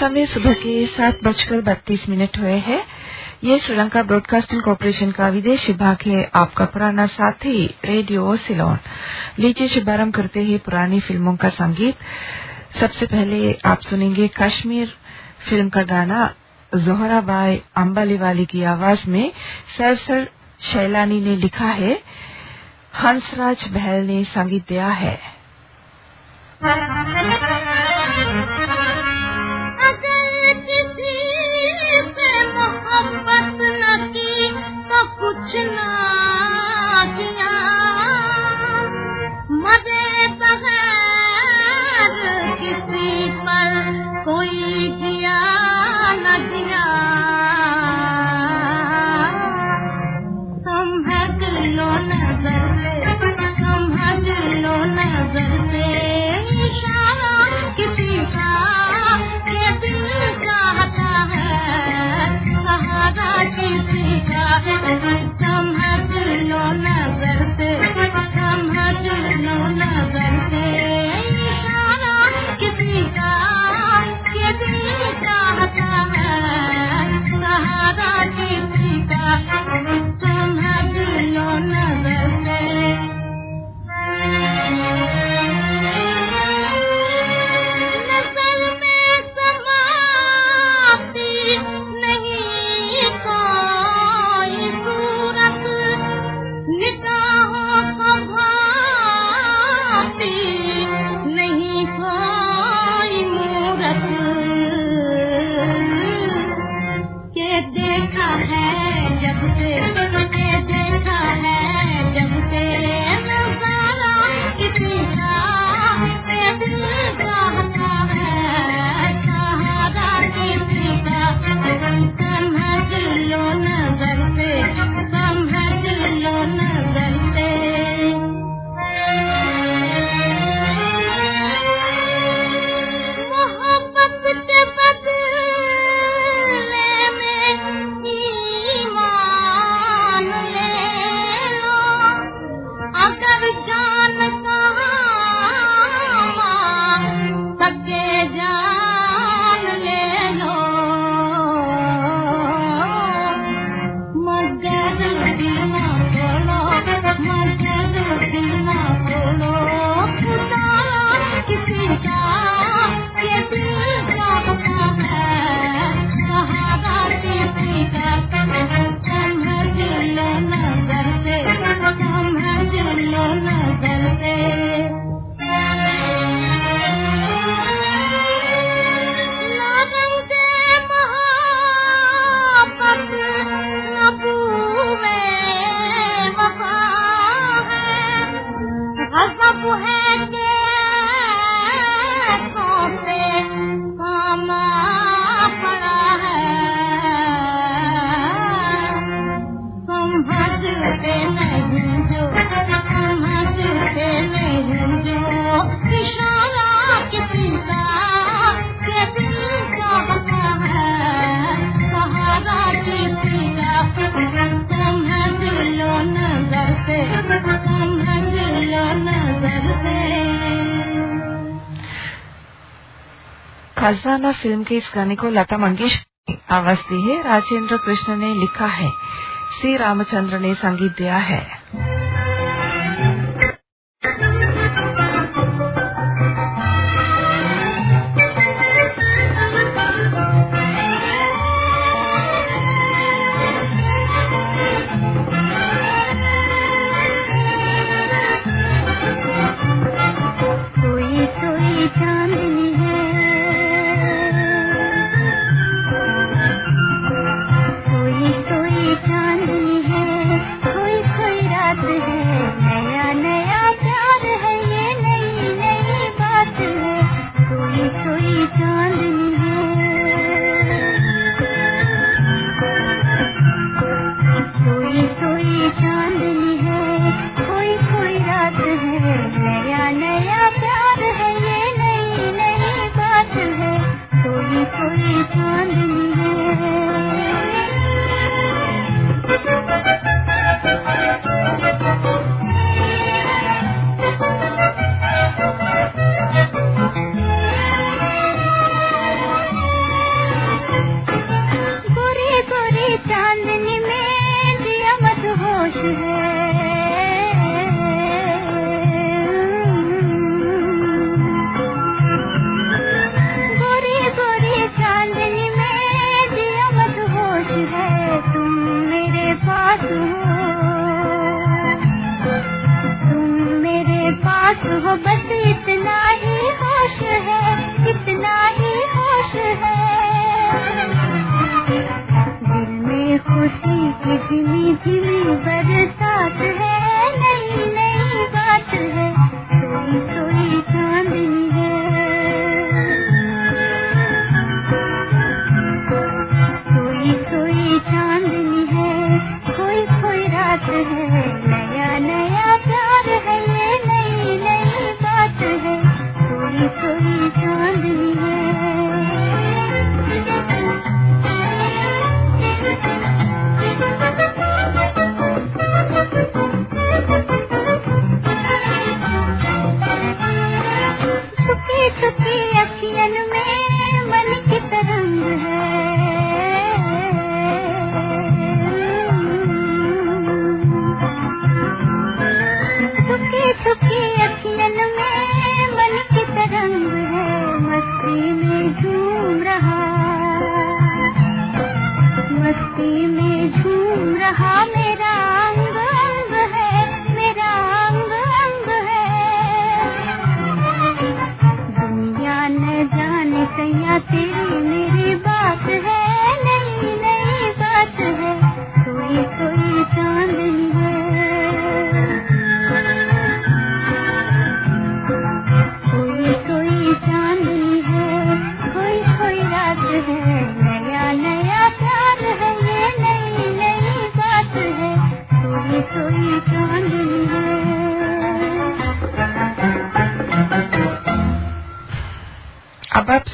समय सुबह के सात बजकर बत्तीस मिनट हुए हैं। ये श्रीलंका ब्रॉडकास्टिंग कॉरपोरेशन का विदेश विभाग है। आपका पुराना साथी, रेडियो सिलोन। लीजिए शुभारंभ करते हैं पुरानी फ़िल्मों का संगीत। सबसे पहले आप सुनेंगे कश्मीर फ़िल्म का गाना जोहराबाई अम्बालीवाली की आवाज़ में सरसर शैलानी ने लिखा है। हंसराज बहल ने संगीत दिया है। का समझ लो नज़र से समझ लो नज़र से खजाना फ़िल्म के इस गाने को लता मंगेशकर आवाज़ दी है। राजेंद्र कृष्ण ने लिखा है। सी. रामचंद्र ने संगीत दिया है।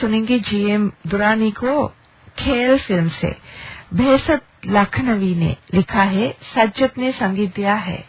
सुनेंगे जीएम दुरानी को खेल फ़िल्म से। भेसत लखनवी ने लिखा है, सज्जत ने संगीत दिया है।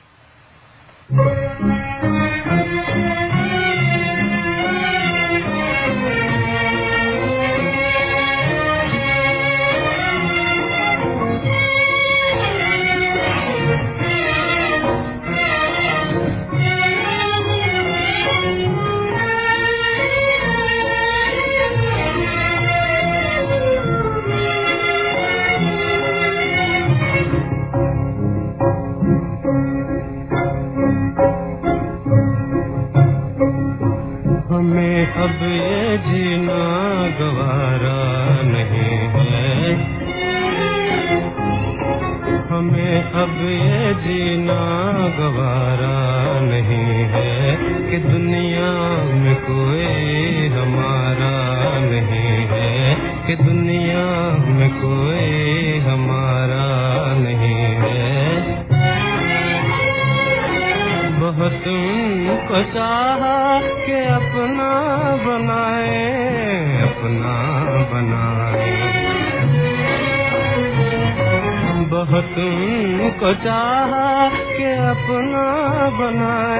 को चाहा के अपना बनाए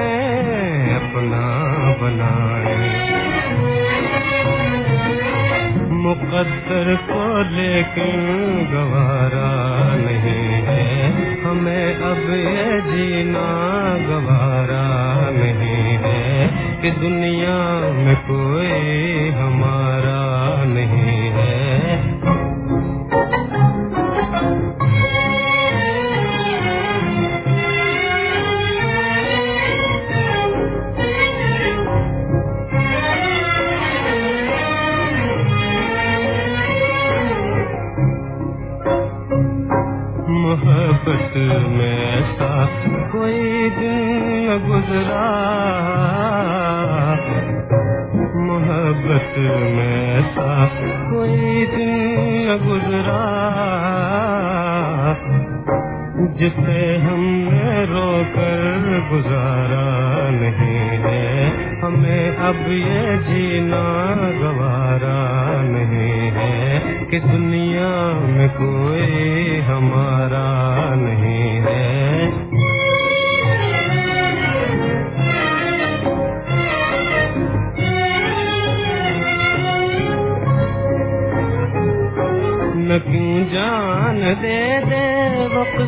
अपना बनाए। मुकद्दर को लेकिन गवारा नहीं है। हमें अब ये जीना गवारा नहीं है कि दुनिया में कोई हमारा नहीं में ऐसा कोई दिन गुजरा। मोहब्बत में ऐसा कोई दिन गुजरा। जिसे हमने रोकर गुजारा नहीं है, हमें अब ये जीना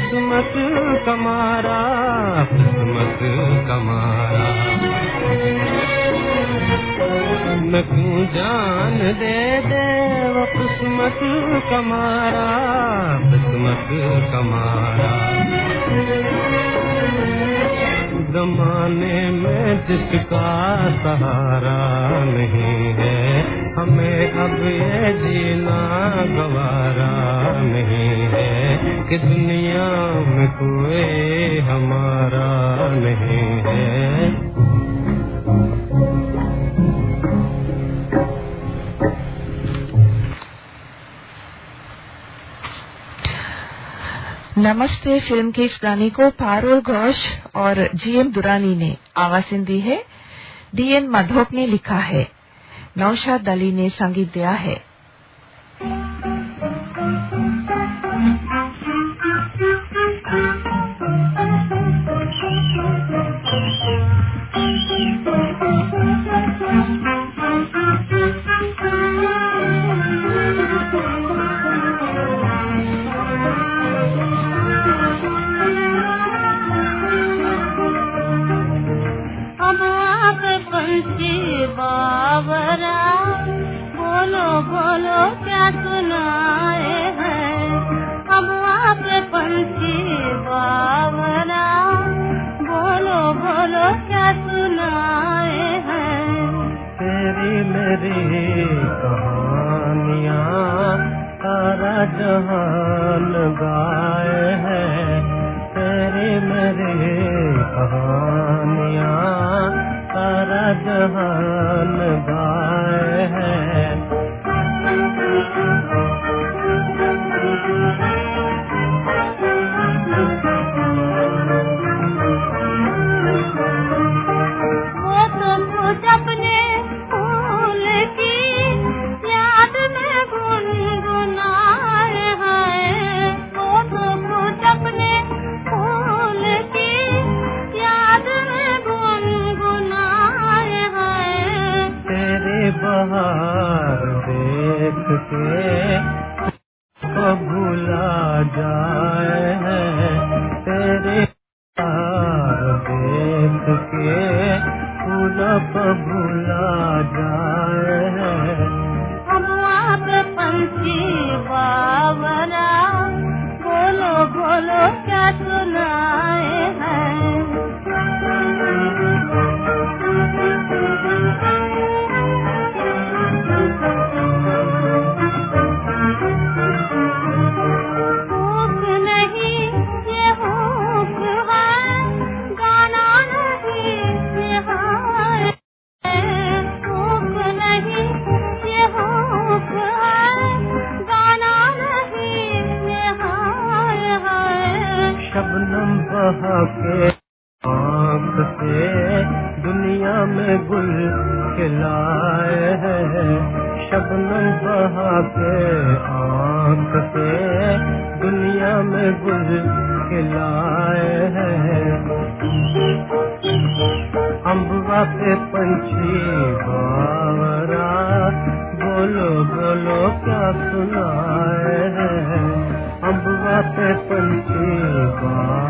किस्मत कमारा किस्मत कमारा। न क्यों जान दे दे, वो किस्मत कमारा किस्मत कमारा। जमाने में जिसका सहारा नहीं है हमें अब ये जीना गवारा नहीं है कि दुनिया में कोई हमारा नहीं है। नमस्ते फ़िल्म के इस गाने को पारुल घोष और जीएम दुरानी ने आवाज़ दी है। डीएन माधोक ने लिखा है। नौशाद अली ने संगीत दिया है। पंछी बावरा बोलो बोलो क्या के आँख से दुनिया में गुल खिलाए हैं। शबनम बहा के आँख से दुनिया में गुल खिलाए हैं। अम्बा पे पंछी बावरा, बोलो बोलो, क्या सुनाए हैं? अम्बा पे पंछी बावरा।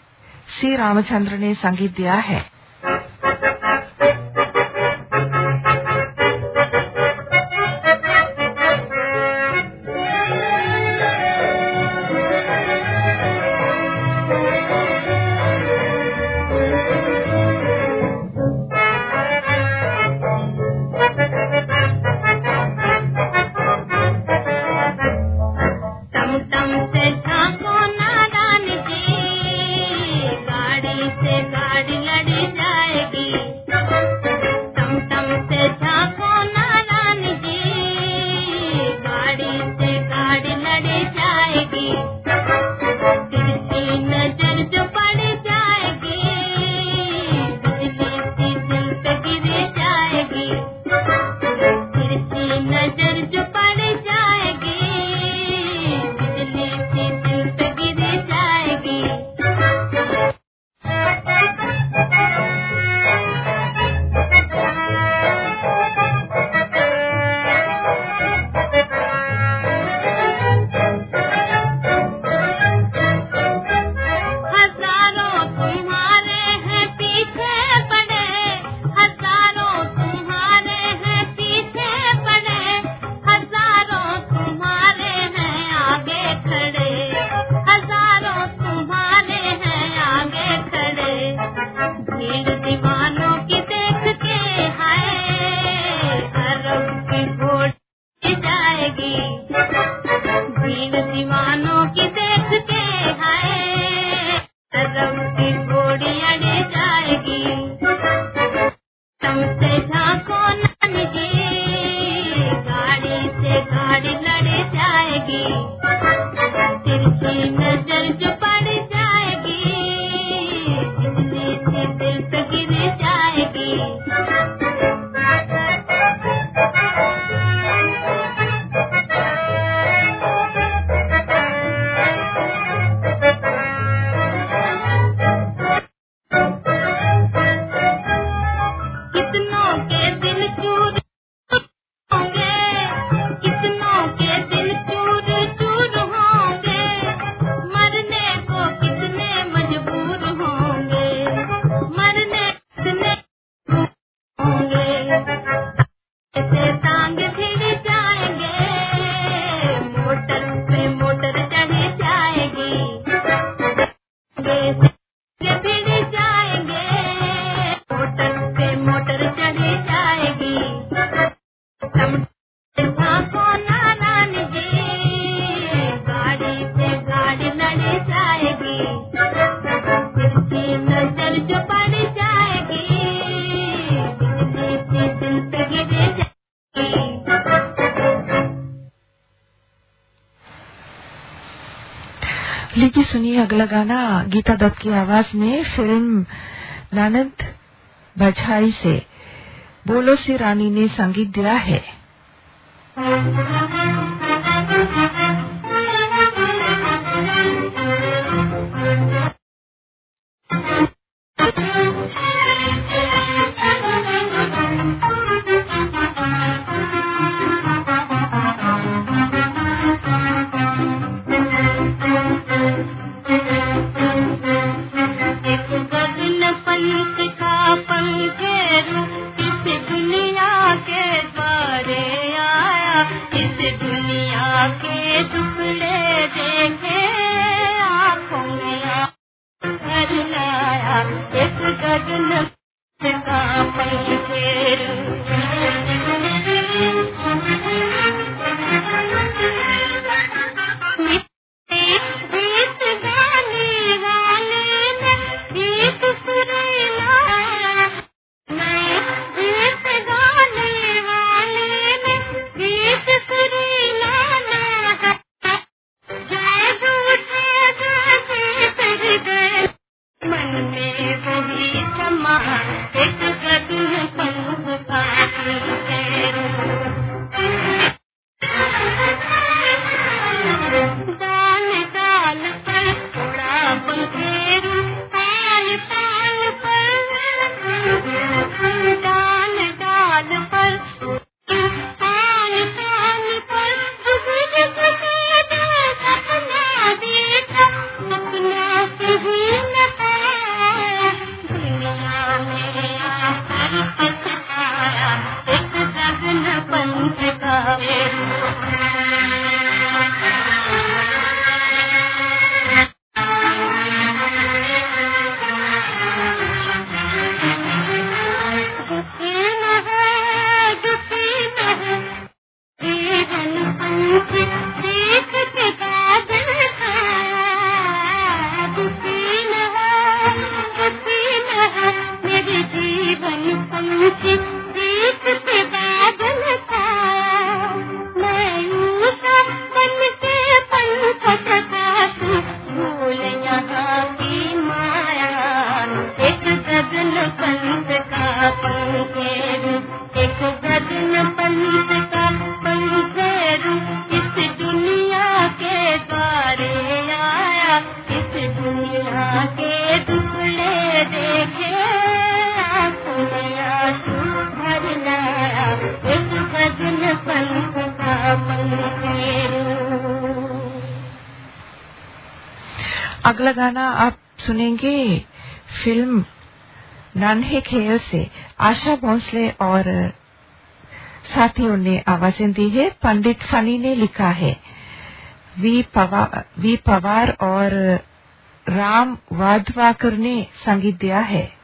सी रामचंद्र ने संगीत दिया है। सुनिए अगला गाना गीता दत्त की आवाज़ में फ़िल्म नानंद बछाई से बोलो सी रानी ने संगीत दिया है। अगला गाना आप सुनेंगे फ़िल्म नन्हे खेल से। आशा भोंसले और साथियों ने आवाज़ें दी है। पंडित फनी ने लिखा है वी पवार, वी पवार और राम वाधवाकर ने संगीत दिया है।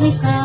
Africa.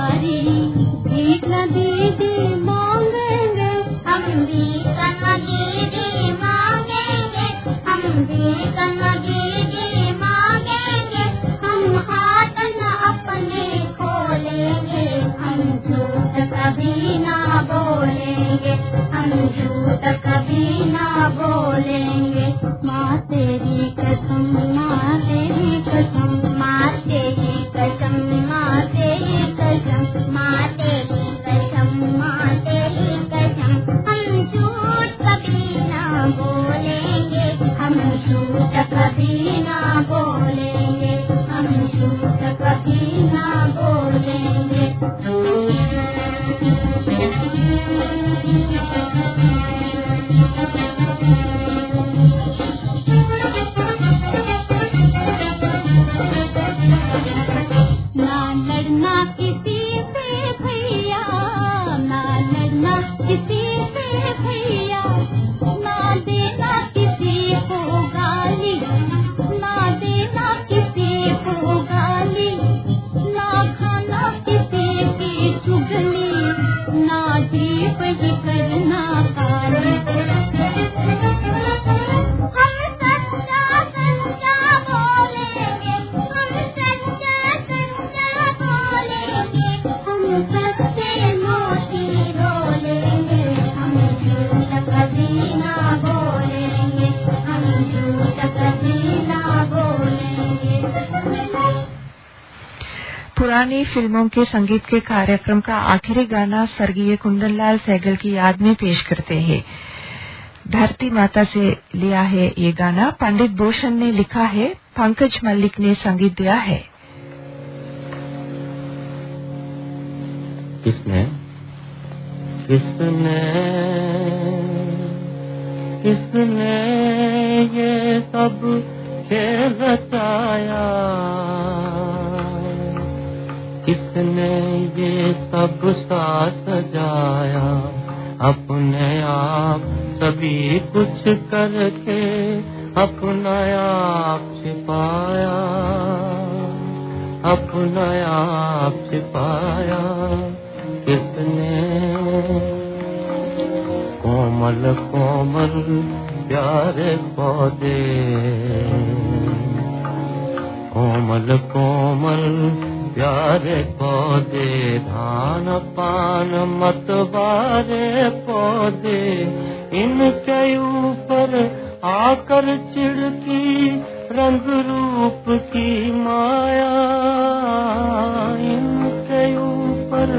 फ़िल्मों के संगीत के कार्यक्रम का आखिरी गाना स्वर्गीय कुंदन लाल सैगल की याद में पेश करते हैं। धरती माता से लिया है ये गाना। पंडित भूषण ने लिखा है, पंकज मल्लिक ने संगीत दिया है। किसने? किसने? किसने ये सब खेल रचाया? किसने ये सब सा सजाया? अपने आप सभी कुछ करके अपना आप छिपाया। अपना आप छिपाया। किसने? कोमल कोमल प्यारे पौधे। कोमल कोमल प्यारे पौधे, धान पान मतवारे पौधे इनके ऊपर आकर चिड़की रंग रूप की माया इनके ऊपर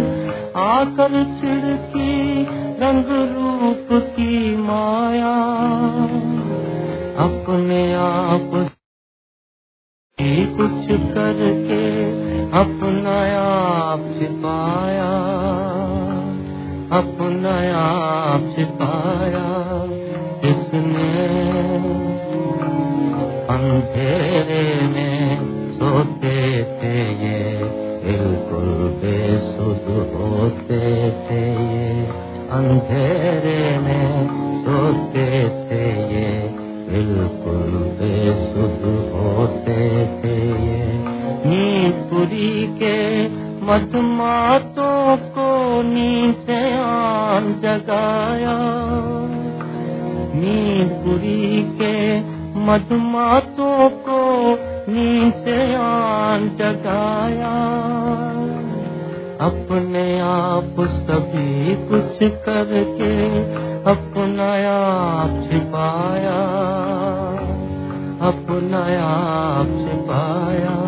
आकर चिड़की रंग रूप की माया, अपने आप कुछ करके अपना आप छिपाया, अपना आप छिपाया। किसने अंधेरे में सोते थे ये, बिल्कुल बेसुध होते थे ये। अंधेरे में सोते थे ये नीपुरी के मधमातों को से आन जगाया। नीपुरी के मधुमातों को से आन जगाया। अपने आप सभी कुछ करके अपना आप छिपाया। अपना आप छिपाया।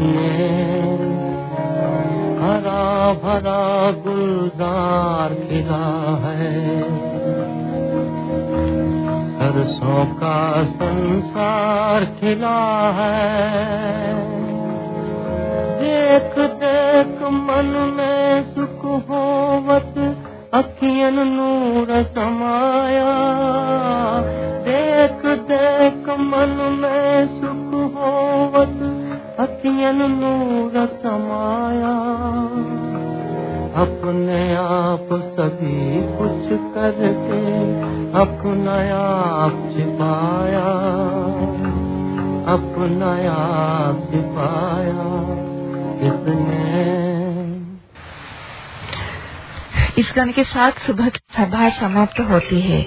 किसने हरा भरा गुलजार खिला है। सरसों का संसार खिला है। देख देख, मन में सुख होवत अखियन नूर समाया। देख देख, मन में सुख होवत अखियन नूर समाया। अपने आप सभी कुछ करके अपना आप छिपाया। अपना आप छिपाया। इस गाने के साथ सुबह की सभा समाप्त होती है।